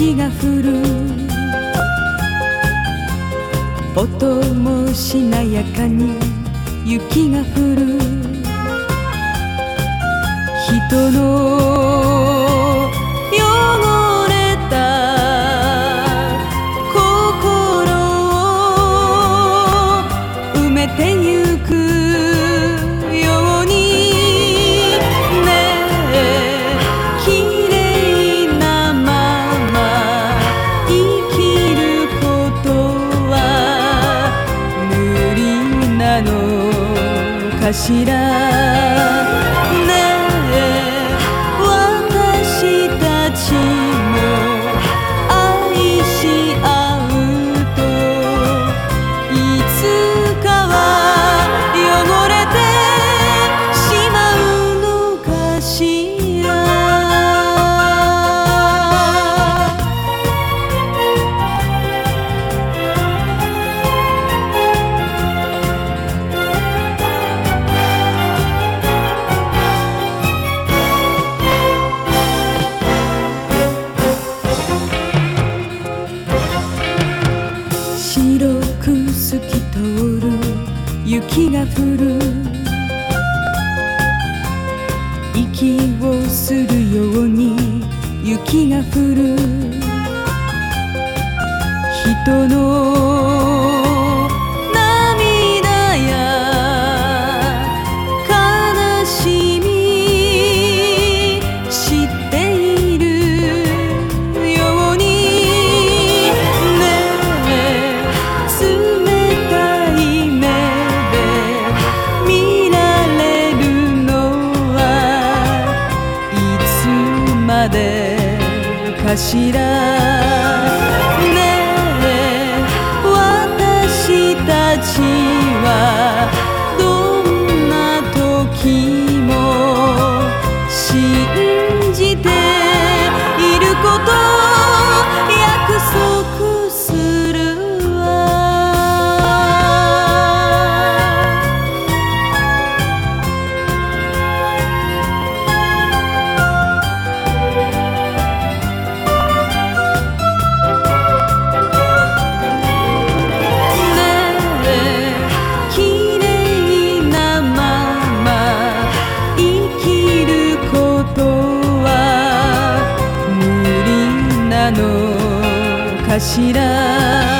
雪が降る。音もしなやかに雪が降る。人の柱雪が降る息をするように雪が降る。人のかしら」「ねえ私たちは」かしら」